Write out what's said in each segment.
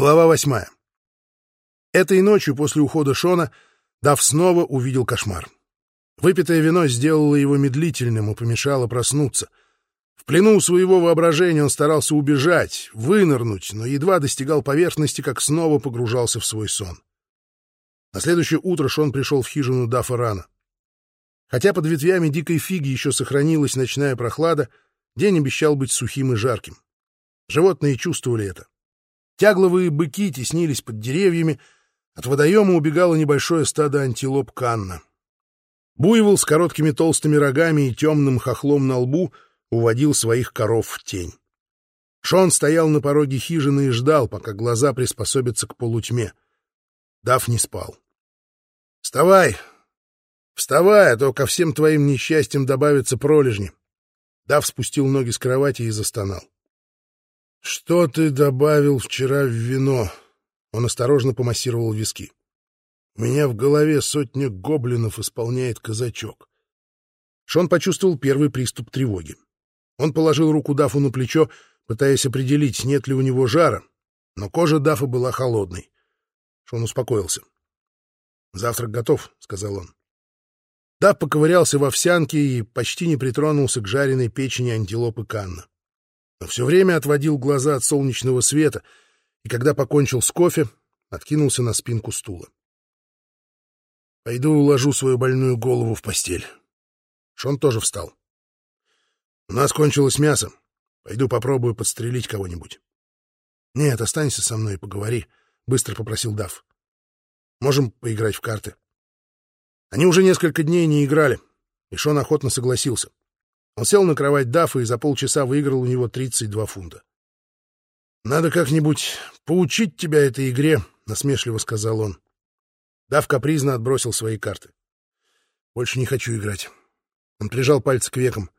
Глава восьмая. Этой ночью после ухода Шона Дав снова увидел кошмар. Выпитое вино сделало его медлительным и помешало проснуться. В плену своего воображения он старался убежать, вынырнуть, но едва достигал поверхности, как снова погружался в свой сон. На следующее утро Шон пришел в хижину Дафа рано. Хотя под ветвями дикой фиги еще сохранилась ночная прохлада, день обещал быть сухим и жарким. Животные чувствовали это. Тягловые быки теснились под деревьями, от водоема убегало небольшое стадо антилоп Канна. Буйвол с короткими толстыми рогами и темным хохлом на лбу уводил своих коров в тень. Шон стоял на пороге хижины и ждал, пока глаза приспособятся к полутьме. Дав не спал. — Вставай! Вставай, а то ко всем твоим несчастьям добавятся пролежни. Дав спустил ноги с кровати и застонал. «Что ты добавил вчера в вино?» Он осторожно помассировал виски. «У меня в голове сотня гоблинов исполняет казачок». Шон почувствовал первый приступ тревоги. Он положил руку Дафу на плечо, пытаясь определить, нет ли у него жара, но кожа Дафа была холодной. Шон успокоился. «Завтрак готов», — сказал он. Даф поковырялся в овсянке и почти не притронулся к жареной печени антилопы Канна но все время отводил глаза от солнечного света, и когда покончил с кофе, откинулся на спинку стула. «Пойду уложу свою больную голову в постель». Шон тоже встал. «У нас кончилось мясо. Пойду попробую подстрелить кого-нибудь». «Нет, останься со мной и поговори», — быстро попросил Дав. «Можем поиграть в карты». Они уже несколько дней не играли, и Шон охотно согласился. Он сел на кровать Дафа и за полчаса выиграл у него 32 фунта. «Надо как-нибудь поучить тебя этой игре», — насмешливо сказал он. Даф капризно отбросил свои карты. «Больше не хочу играть». Он прижал пальцы к векам.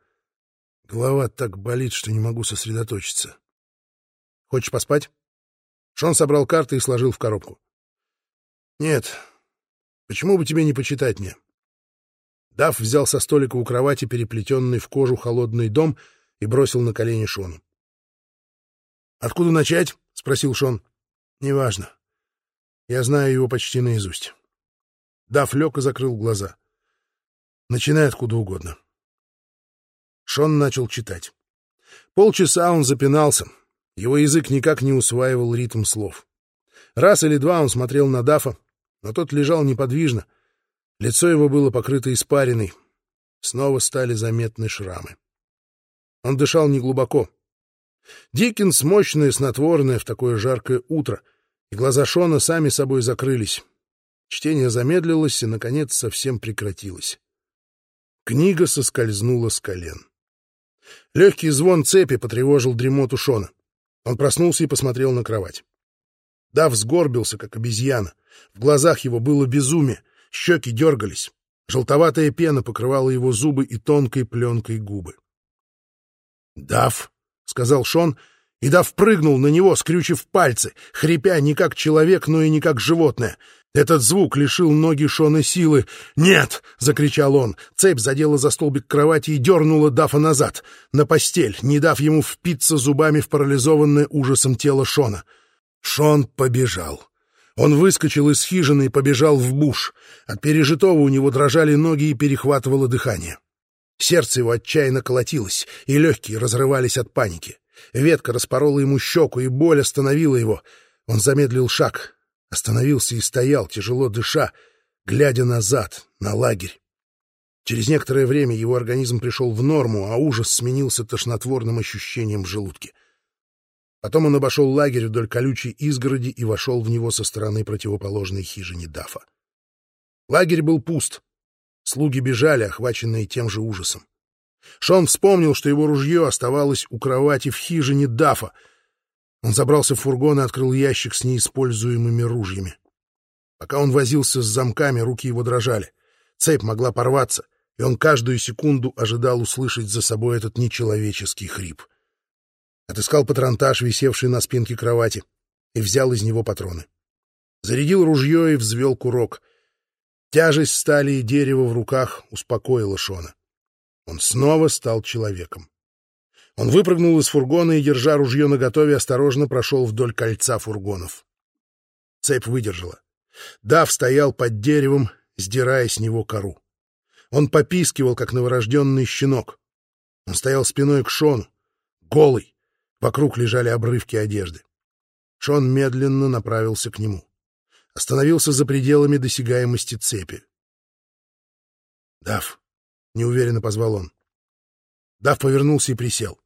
Голова так болит, что не могу сосредоточиться. «Хочешь поспать?» Шон собрал карты и сложил в коробку. «Нет. Почему бы тебе не почитать мне?» Дав взял со столика у кровати переплетенный в кожу холодный дом и бросил на колени Шону. «Откуда начать?» — спросил Шон. «Неважно. Я знаю его почти наизусть». Дав лег и закрыл глаза. «Начинай откуда угодно». Шон начал читать. Полчаса он запинался. Его язык никак не усваивал ритм слов. Раз или два он смотрел на Дафа, но тот лежал неподвижно — Лицо его было покрыто испариной. Снова стали заметны шрамы. Он дышал неглубоко. Диккенс мощное снотворное в такое жаркое утро, и глаза Шона сами собой закрылись. Чтение замедлилось и, наконец, совсем прекратилось. Книга соскользнула с колен. Легкий звон цепи потревожил дремоту Шона. Он проснулся и посмотрел на кровать. Дав сгорбился, как обезьяна. В глазах его было безумие. Щеки дергались. Желтоватая пена покрывала его зубы и тонкой пленкой губы. «Дав», — сказал Шон, и Дав прыгнул на него, скрючив пальцы, хрипя не как человек, но и не как животное. Этот звук лишил ноги Шона силы. «Нет!» — закричал он. Цепь задела за столбик кровати и дернула Дафа назад, на постель, не дав ему впиться зубами в парализованное ужасом тело Шона. Шон побежал. Он выскочил из хижины и побежал в буш. От пережитого у него дрожали ноги и перехватывало дыхание. Сердце его отчаянно колотилось, и легкие разрывались от паники. Ветка распорола ему щеку, и боль остановила его. Он замедлил шаг, остановился и стоял, тяжело дыша, глядя назад, на лагерь. Через некоторое время его организм пришел в норму, а ужас сменился тошнотворным ощущением в желудке. Потом он обошел лагерь вдоль колючей изгороди и вошел в него со стороны противоположной хижине Дафа. Лагерь был пуст. Слуги бежали, охваченные тем же ужасом. Шон вспомнил, что его ружье оставалось у кровати в хижине Дафа. Он забрался в фургон и открыл ящик с неиспользуемыми ружьями. Пока он возился с замками, руки его дрожали. Цепь могла порваться, и он каждую секунду ожидал услышать за собой этот нечеловеческий хрип отыскал патронтаж, висевший на спинке кровати, и взял из него патроны. Зарядил ружье и взвел курок. Тяжесть стали и дерева в руках успокоила Шона. Он снова стал человеком. Он выпрыгнул из фургона и, держа ружье наготове, осторожно прошел вдоль кольца фургонов. Цепь выдержала. Дав стоял под деревом, сдирая с него кору. Он попискивал, как новорожденный щенок. Он стоял спиной к Шону, голый. Вокруг лежали обрывки одежды. Шон медленно направился к нему. Остановился за пределами досягаемости цепи. «Дав», — неуверенно позвал он. Дав повернулся и присел.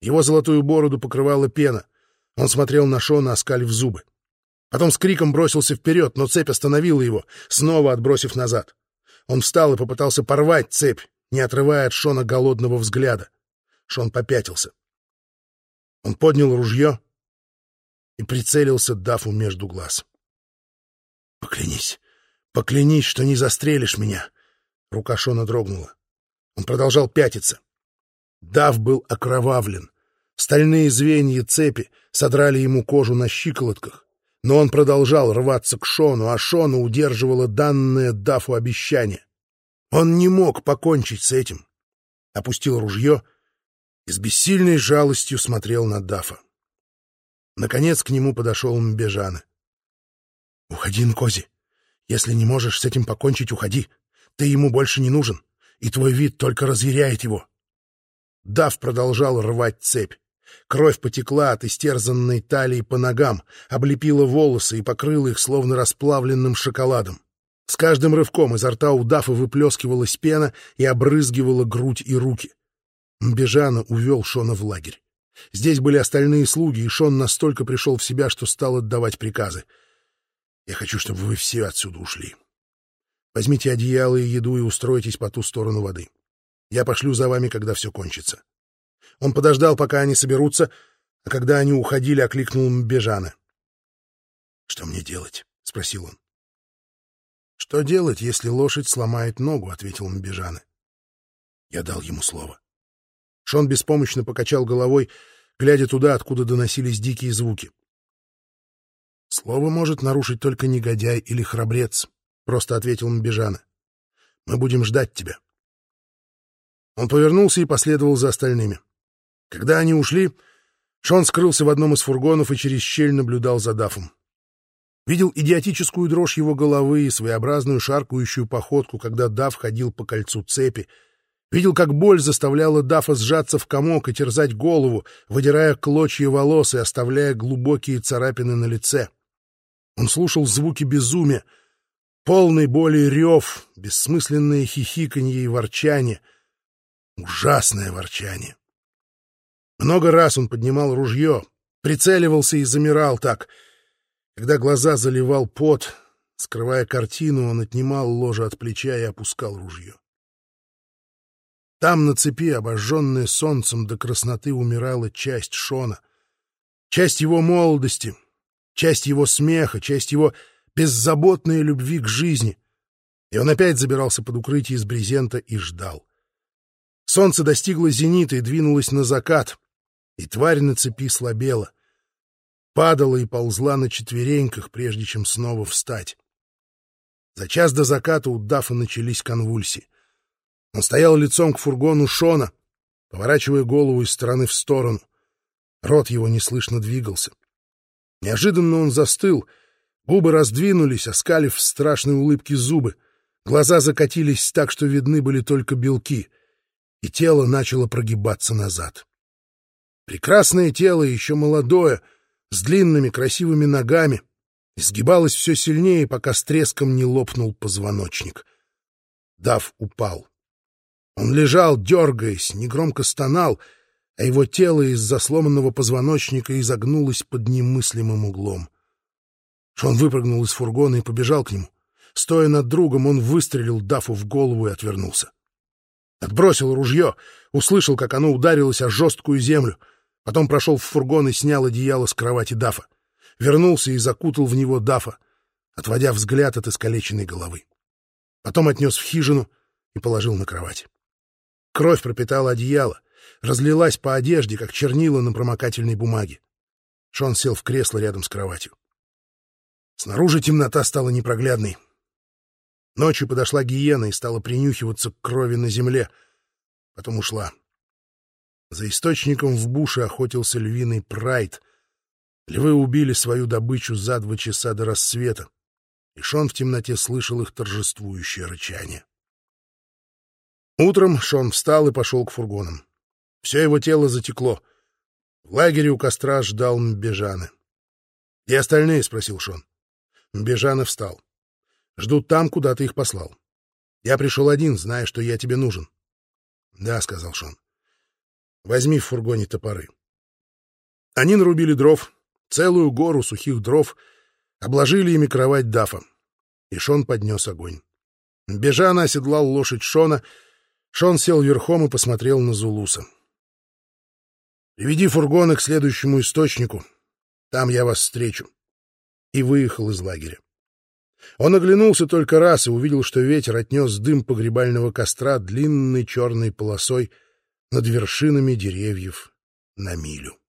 Его золотую бороду покрывала пена. Он смотрел на Шона, оскалив зубы. Потом с криком бросился вперед, но цепь остановила его, снова отбросив назад. Он встал и попытался порвать цепь, не отрывая от Шона голодного взгляда. Шон попятился. Он поднял ружье и прицелился Дафу между глаз. «Поклянись, поклянись, что не застрелишь меня!» Рука Шона дрогнула. Он продолжал пятиться. Дав был окровавлен. Стальные звенья цепи содрали ему кожу на щиколотках. Но он продолжал рваться к Шону, а Шона удерживало данное Дафу обещание. Он не мог покончить с этим. Опустил ружье и с бессильной жалостью смотрел на Дафа. Наконец к нему подошел Мбежана. — Уходи, Нкози. Если не можешь с этим покончить, уходи. Ты ему больше не нужен, и твой вид только разъяряет его. Дав продолжал рвать цепь. Кровь потекла от истерзанной талии по ногам, облепила волосы и покрыла их словно расплавленным шоколадом. С каждым рывком изо рта у Дафа выплескивалась пена и обрызгивала грудь и руки. Мбежана увел Шона в лагерь. Здесь были остальные слуги, и Шон настолько пришел в себя, что стал отдавать приказы. «Я хочу, чтобы вы все отсюда ушли. Возьмите одеяло и еду и устройтесь по ту сторону воды. Я пошлю за вами, когда все кончится». Он подождал, пока они соберутся, а когда они уходили, окликнул Мбежана. «Что мне делать?» — спросил он. «Что делать, если лошадь сломает ногу?» — ответил Мбежана. Я дал ему слово. Шон беспомощно покачал головой, глядя туда, откуда доносились дикие звуки. «Слово может нарушить только негодяй или храбрец», — просто ответил Мбежана. «Мы будем ждать тебя». Он повернулся и последовал за остальными. Когда они ушли, Шон скрылся в одном из фургонов и через щель наблюдал за Дафом. Видел идиотическую дрожь его головы и своеобразную шаркающую походку, когда Даф ходил по кольцу цепи, Видел, как боль заставляла Дафа сжаться в комок и терзать голову, выдирая клочья волос и оставляя глубокие царапины на лице. Он слушал звуки безумия, полный боли рев, бессмысленное хихиканье и ворчание, ужасное ворчание. Много раз он поднимал ружье, прицеливался и замирал так. Когда глаза заливал пот, скрывая картину, он отнимал ложе от плеча и опускал ружье. Там на цепи, обожженная солнцем до красноты, умирала часть Шона. Часть его молодости, часть его смеха, часть его беззаботной любви к жизни. И он опять забирался под укрытие из брезента и ждал. Солнце достигло зенита и двинулось на закат, и тварь на цепи слабела. Падала и ползла на четвереньках, прежде чем снова встать. За час до заката у Дафа начались конвульсии. Он стоял лицом к фургону Шона, поворачивая голову из стороны в сторону. Рот его неслышно двигался. Неожиданно он застыл, губы раздвинулись, оскалив в страшной улыбке зубы. Глаза закатились так, что видны были только белки, и тело начало прогибаться назад. Прекрасное тело, еще молодое, с длинными красивыми ногами, изгибалось все сильнее, пока с треском не лопнул позвоночник. Дав упал. Он лежал, дергаясь, негромко стонал, а его тело из-за сломанного позвоночника изогнулось под немыслимым углом. Шон выпрыгнул из фургона и побежал к нему. Стоя над другом, он выстрелил Дафу в голову и отвернулся. Отбросил ружье, услышал, как оно ударилось о жесткую землю. Потом прошел в фургон и снял одеяло с кровати Дафа. Вернулся и закутал в него Дафа, отводя взгляд от искалеченной головы. Потом отнес в хижину и положил на кровать. Кровь пропитала одеяло, разлилась по одежде, как чернила на промокательной бумаге. Шон сел в кресло рядом с кроватью. Снаружи темнота стала непроглядной. Ночью подошла гиена и стала принюхиваться к крови на земле. Потом ушла. За источником в буше охотился львиный прайд. Львы убили свою добычу за два часа до рассвета, и Шон в темноте слышал их торжествующее рычание. Утром Шон встал и пошел к фургонам. Все его тело затекло. В лагере у костра ждал Мбежаны. — И остальные? — спросил Шон. Мбежаны встал. — Ждут там, куда ты их послал. Я пришел один, зная, что я тебе нужен. — Да, — сказал Шон. — Возьми в фургоне топоры. Они нарубили дров, целую гору сухих дров, обложили ими кровать Дафа. И Шон поднес огонь. Бежана оседлал лошадь Шона. Шон сел верхом и посмотрел на Зулуса. «Приведи фургоны к следующему источнику. Там я вас встречу». И выехал из лагеря. Он оглянулся только раз и увидел, что ветер отнес дым погребального костра длинной черной полосой над вершинами деревьев на милю.